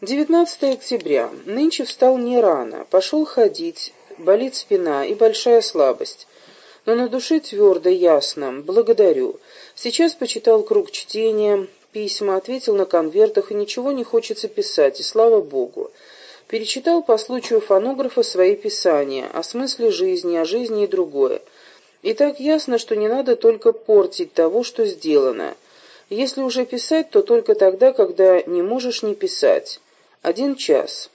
19 октября. Нынче встал не рано. Пошел ходить, болит спина и большая слабость. Но на душе твердо, ясно. Благодарю. Сейчас почитал круг чтения, письма, ответил на конвертах, и ничего не хочется писать, и слава Богу. Перечитал по случаю фонографа свои писания, о смысле жизни, о жизни и другое. И так ясно, что не надо только портить того, что сделано. Если уже писать, то только тогда, когда не можешь не писать. Один час.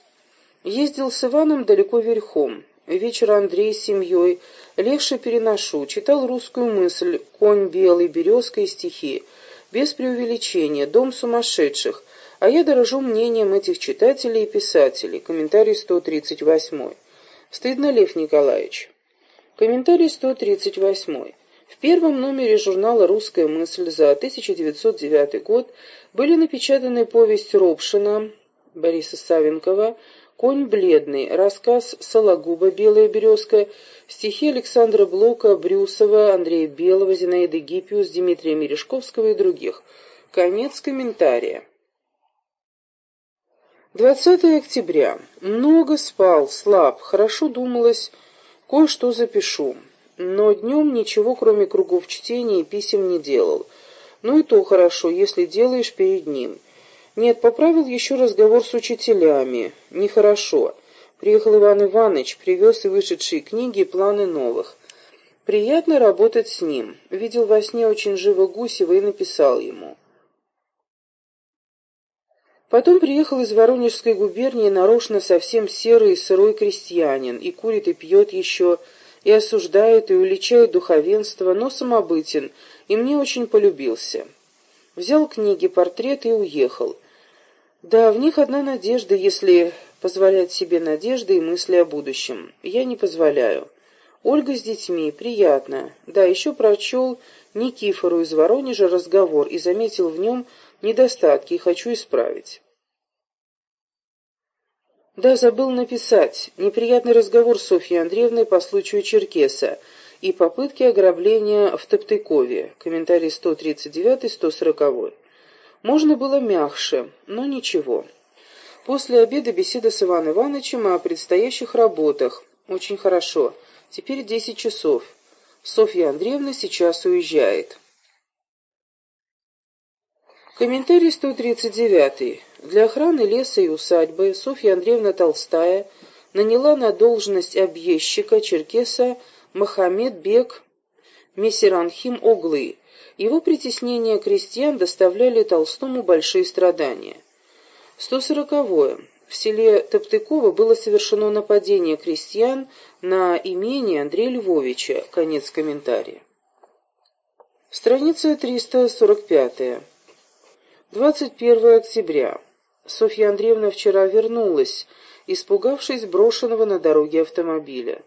Ездил с Иваном далеко верхом. Вечер Андрей с семьей. Легче переношу. Читал русскую мысль «Конь белый», «Березка» и стихи. Без преувеличения. «Дом сумасшедших». А я дорожу мнением этих читателей и писателей. Комментарий 138. Стыдно, Лев Николаевич. Комментарий 138. В первом номере журнала «Русская мысль» за 1909 год были напечатаны повесть Робшина Бориса Савенкова «Конь бледный», рассказ Сологуба «Белая березка», стихи Александра Блока, Брюсова, Андрея Белого, Зинаиды Гиппиус, Дмитрия Мережковского и других. Конец комментария. 20 октября. Много спал, слаб, хорошо думалось, кое-что запишу. Но днем ничего, кроме кругов чтения и писем, не делал. Ну и то хорошо, если делаешь перед ним. Нет, поправил еще разговор с учителями. Нехорошо. Приехал Иван Иванович, привез и вышедшие книги и планы новых. Приятно работать с ним. Видел во сне очень живо Гусева и написал ему. Потом приехал из Воронежской губернии нарочно совсем серый и сырой крестьянин, и курит, и пьет еще, и осуждает, и уличает духовенство, но самобытен, и мне очень полюбился. Взял книги, портреты и уехал. Да, в них одна надежда, если позволять себе надежды и мысли о будущем. Я не позволяю. Ольга с детьми, приятно. Да, еще прочел Никифору из Воронежа разговор и заметил в нем недостатки и хочу исправить. Да, забыл написать. Неприятный разговор с Софьей Андреевной по случаю Черкеса и попытки ограбления в Топтыкове. Комментарий 139-140. Можно было мягче, но ничего. После обеда беседа с Иваном Ивановичем о предстоящих работах. Очень хорошо. Теперь десять часов. Софья Андреевна сейчас уезжает. Комментарий 139. Для охраны леса и усадьбы Софья Андреевна Толстая наняла на должность объездчика черкеса Мохаммед Бек Месеранхим Оглы. Его притеснения крестьян доставляли Толстому большие страдания. 140. -е. В селе Топтыково было совершено нападение крестьян на имение Андрея Львовича. Конец комментария. Страница 345. 21 октября. Софья Андреевна вчера вернулась, испугавшись брошенного на дороге автомобиля.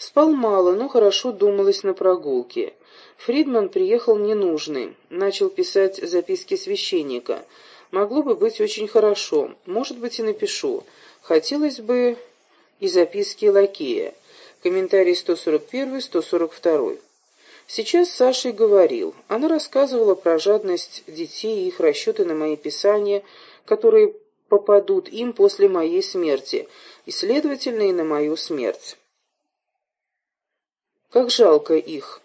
Спал мало, но хорошо думалось на прогулке. Фридман приехал ненужный, начал писать записки священника. Могло бы быть очень хорошо, может быть и напишу. Хотелось бы и записки лакея. Комментарий 141-142. Сейчас с Сашей говорил. Она рассказывала про жадность детей и их расчеты на мои писания, которые попадут им после моей смерти, и, следовательно, и на мою смерть. Как жалко их.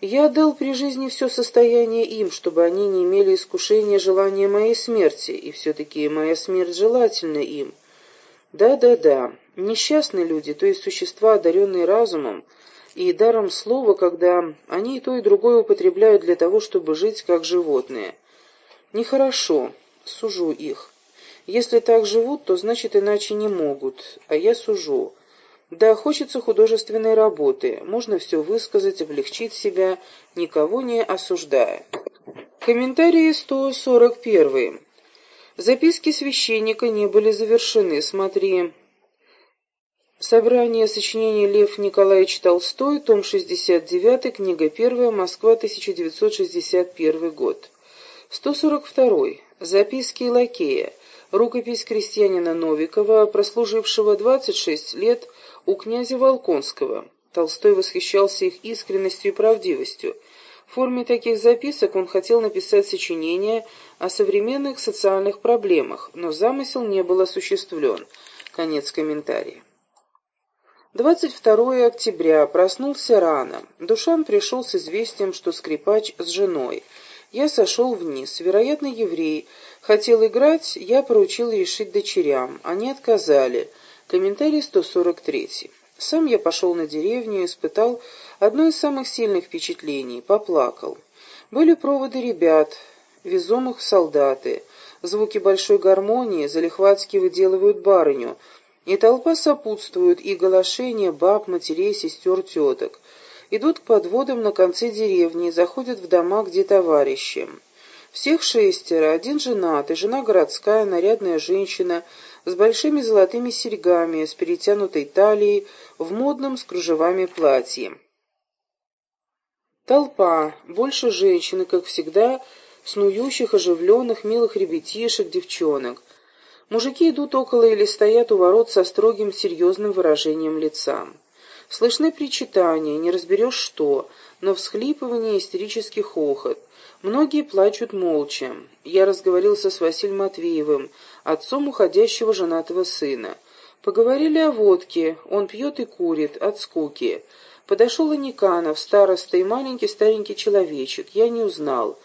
Я отдал при жизни все состояние им, чтобы они не имели искушения желания моей смерти, и все-таки моя смерть желательна им. Да-да-да, несчастные люди, то есть существа, одаренные разумом, и даром слова, когда они и то, и другое употребляют для того, чтобы жить как животные. Нехорошо, сужу их. Если так живут, то значит иначе не могут, а я сужу. Да, хочется художественной работы, можно все высказать, облегчить себя, никого не осуждая. Комментарии 141. Записки священника не были завершены, смотри Собрание сочинений Лев Николаевич Толстой, том 69, книга 1, Москва, 1961 год. 142. Записки лакея. Рукопись крестьянина Новикова, прослужившего 26 лет у князя Волконского. Толстой восхищался их искренностью и правдивостью. В форме таких записок он хотел написать сочинение о современных социальных проблемах, но замысел не был осуществлен. Конец комментария. 22 октября. Проснулся рано. Душан пришел с известием, что скрипач с женой. Я сошел вниз. Вероятно, еврей. Хотел играть, я поручил решить дочерям. Они отказали. Комментарий 143. Сам я пошел на деревню и испытал одно из самых сильных впечатлений. Поплакал. Были проводы ребят, везомых солдаты. Звуки большой гармонии залихватски выделывают барыню, и толпа сопутствует, и голошение баб, матерей, сестер, теток. Идут к подводам на конце деревни, заходят в дома, где товарищи. Всех шестеро, один женат, и жена городская, нарядная женщина, с большими золотыми серьгами, с перетянутой талией, в модном с кружевами платье. Толпа, больше женщин, как всегда, снующих, оживленных, милых ребятишек, девчонок. Мужики идут около или стоят у ворот со строгим, серьезным выражением лица. Слышны причитания, не разберешь что, но всхлипывание, истерический хохот. Многие плачут молча. Я разговорился с Василием Матвеевым, отцом уходящего женатого сына. Поговорили о водке, он пьет и курит, от скуки. Подошел Аниканов, староста и маленький старенький человечек, я не узнал.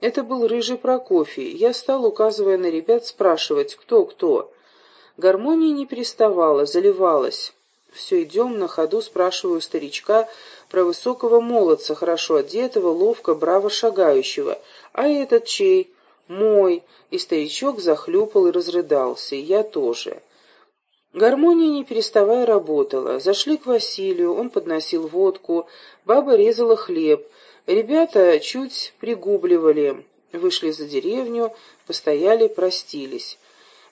Это был рыжий Прокофий. Я стал, указывая на ребят, спрашивать, кто кто. Гармония не переставала, заливалась. Все идем, на ходу спрашиваю старичка про высокого молодца, хорошо одетого, ловко, браво шагающего. А этот чей? Мой. И старичок захлюпал и разрыдался, и я тоже. Гармония, не переставая, работала. Зашли к Василию, он подносил водку, баба резала хлеб. Ребята чуть пригубливали, вышли за деревню, постояли, простились.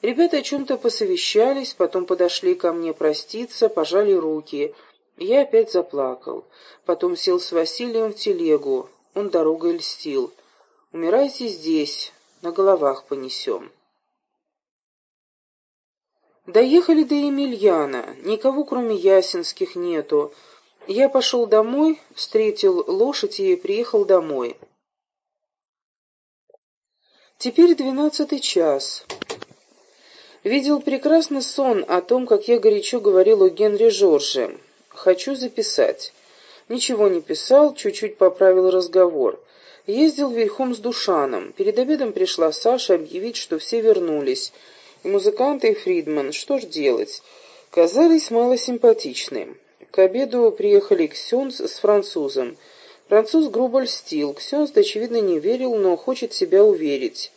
Ребята о чем-то посовещались, потом подошли ко мне проститься, пожали руки. Я опять заплакал. Потом сел с Василием в телегу. Он дорогой льстил. «Умирайте здесь, на головах понесем». Доехали до Емельяна. Никого, кроме Ясинских, нету. Я пошел домой, встретил лошадь и приехал домой. Теперь двенадцатый час. Видел прекрасный сон о том, как я горячо говорил о Генри Жорже. Хочу записать. Ничего не писал, чуть-чуть поправил разговор. Ездил верхом с Душаном. Перед обедом пришла Саша объявить, что все вернулись. И музыканты, и Фридман. Что ж делать? Казались малосимпатичны. К обеду приехали Ксенс с французом. Француз грубо льстил. Ксенс, очевидно, не верил, но хочет себя уверить.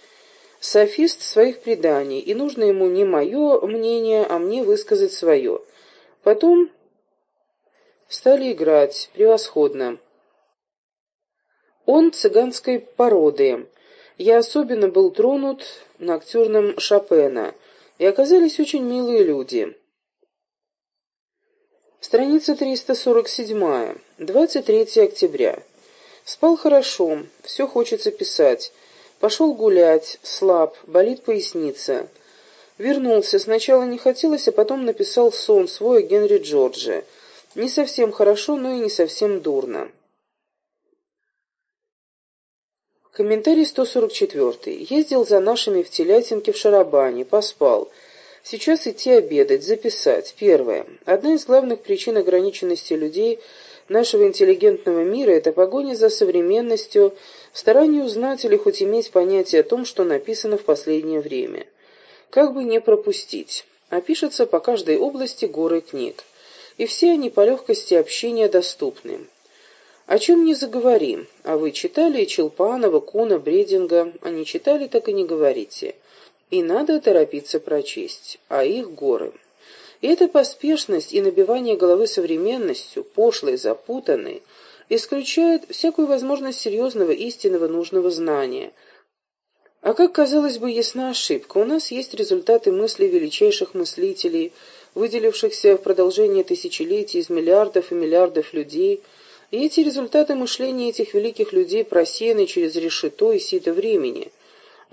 Софист своих преданий, и нужно ему не мое мнение, а мне высказать свое. Потом стали играть. Превосходно. Он цыганской породы. Я особенно был тронут ноктюрном Шопена, и оказались очень милые люди. Страница 347. 23 октября. Спал хорошо, все хочется писать. Пошел гулять, слаб, болит поясница. Вернулся, сначала не хотелось, а потом написал сон свой Генри Джорджа. Не совсем хорошо, но и не совсем дурно. Комментарий 144. Ездил за нашими в Телятинке в Шарабане, поспал. Сейчас идти обедать, записать. Первое. Одна из главных причин ограниченности людей нашего интеллигентного мира – это погоня за современностью, старание узнать или хоть иметь понятие о том, что написано в последнее время. Как бы не пропустить. А пишется по каждой области горы книг. И все они по легкости общения доступны. О чем не заговорим? А вы читали Челпанова, Куна, Брединга? А не читали, так и не говорите и надо торопиться прочесть, а их горы. И эта поспешность и набивание головы современностью, пошлой, запутанной, исключает всякую возможность серьезного, истинного, нужного знания. А как, казалось бы, ясна ошибка, у нас есть результаты мыслей величайших мыслителей, выделившихся в продолжение тысячелетий из миллиардов и миллиардов людей, и эти результаты мышления этих великих людей просеяны через решето и сито времени –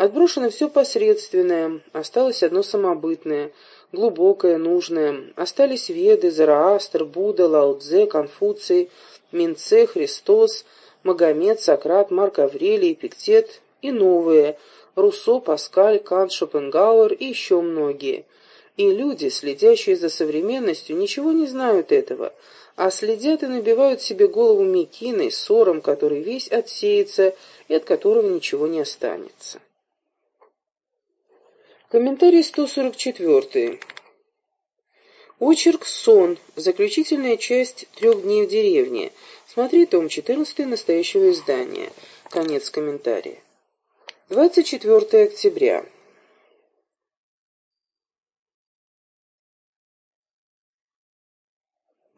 Отброшено все посредственное, осталось одно самобытное, глубокое, нужное. Остались Веды, Зараастр, Будда, Лао Цзэ, Конфуций, Минце, Христос, Магомед, Сократ, Марк Аврелий, Эпиктет и новые – Руссо, Паскаль, Кант, Шопенгауэр и еще многие. И люди, следящие за современностью, ничего не знают этого, а следят и набивают себе голову мекиной, ссором, который весь отсеется и от которого ничего не останется. Комментарий 144. Очерк «Сон». Заключительная часть «Трех дней в деревне». Смотри том 14 настоящего издания. Конец комментария. 24 октября.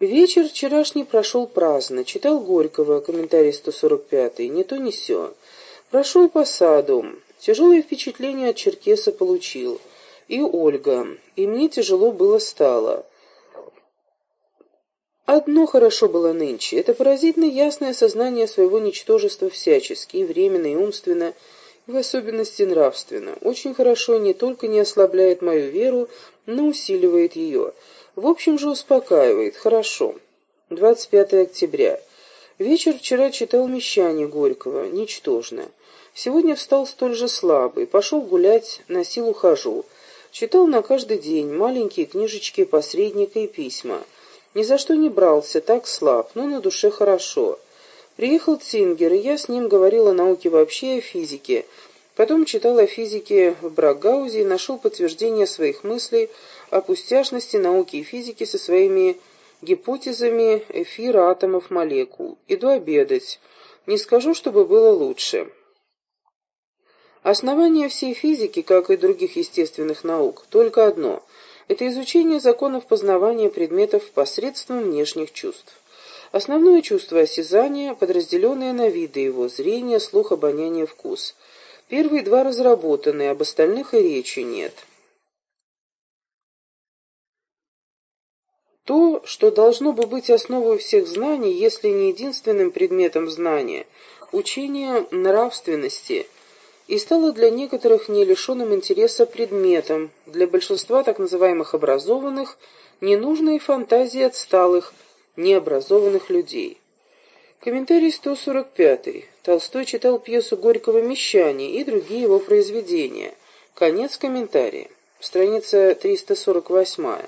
Вечер вчерашний прошел праздно. Читал Горького, комментарий 145, не то не сё. Прошел по саду. Тяжелое впечатление от Черкеса получил. И Ольга. И мне тяжело было стало. Одно хорошо было нынче. Это поразительно ясное сознание своего ничтожества всячески, и временно, и умственно, и в особенности нравственно. Очень хорошо не только не ослабляет мою веру, но усиливает ее. В общем же успокаивает. Хорошо. 25 октября. Вечер вчера читал «Мещане» Горького. Ничтожно. Сегодня встал столь же слабый, пошел гулять, на силу хожу. Читал на каждый день маленькие книжечки посредника и письма. Ни за что не брался, так слаб, но на душе хорошо. Приехал Цингер, и я с ним говорил о науке вообще и о физике. Потом читал о физике в Брагаузе и нашел подтверждение своих мыслей о пустяшности науки и физики со своими гипотезами эфира атомов молекул. Иду обедать. Не скажу, чтобы было лучше. Основание всей физики, как и других естественных наук, только одно – это изучение законов познавания предметов посредством внешних чувств. Основное чувство осязания, подразделенное на виды его – зрение, слух, обоняние, вкус. Первые два разработаны, об остальных и речи нет. То, что должно бы быть основой всех знаний, если не единственным предметом знания – учение нравственности – и стало для некоторых не лишенным интереса предметом, для большинства так называемых образованных – ненужной фантазии отсталых, необразованных людей. Комментарий 145. Толстой читал пьесу Горького «Мещане» и другие его произведения. Конец комментария. Страница 348.